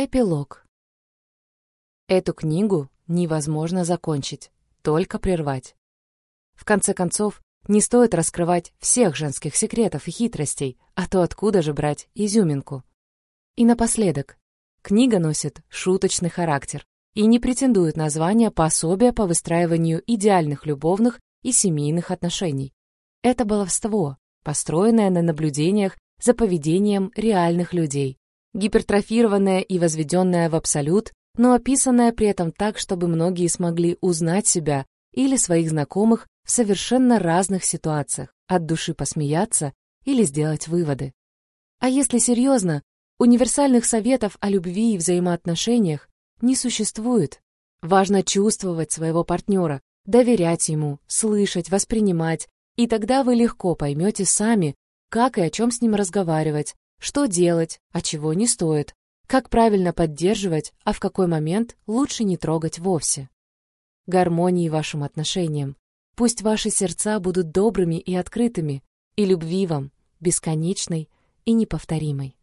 Эпилог. Эту книгу невозможно закончить, только прервать. В конце концов, не стоит раскрывать всех женских секретов и хитростей, а то откуда же брать изюминку? И напоследок, книга носит шуточный характер и не претендует на звание пособия по выстраиванию идеальных любовных и семейных отношений. Это баловство, построенное на наблюдениях за поведением реальных людей, гипертрофированное и возведенное в абсолют, но описанное при этом так, чтобы многие смогли узнать себя или своих знакомых в совершенно разных ситуациях, от души посмеяться или сделать выводы. А если серьезно, универсальных советов о любви и взаимоотношениях не существует. Важно чувствовать своего партнера, доверять ему, слышать, воспринимать, и тогда вы легко поймете сами, как и о чем с ним разговаривать, что делать, а чего не стоит, как правильно поддерживать, а в какой момент лучше не трогать вовсе. Гармонии вашим отношениям. Пусть ваши сердца будут добрыми и открытыми, и любви вам, бесконечной и неповторимой.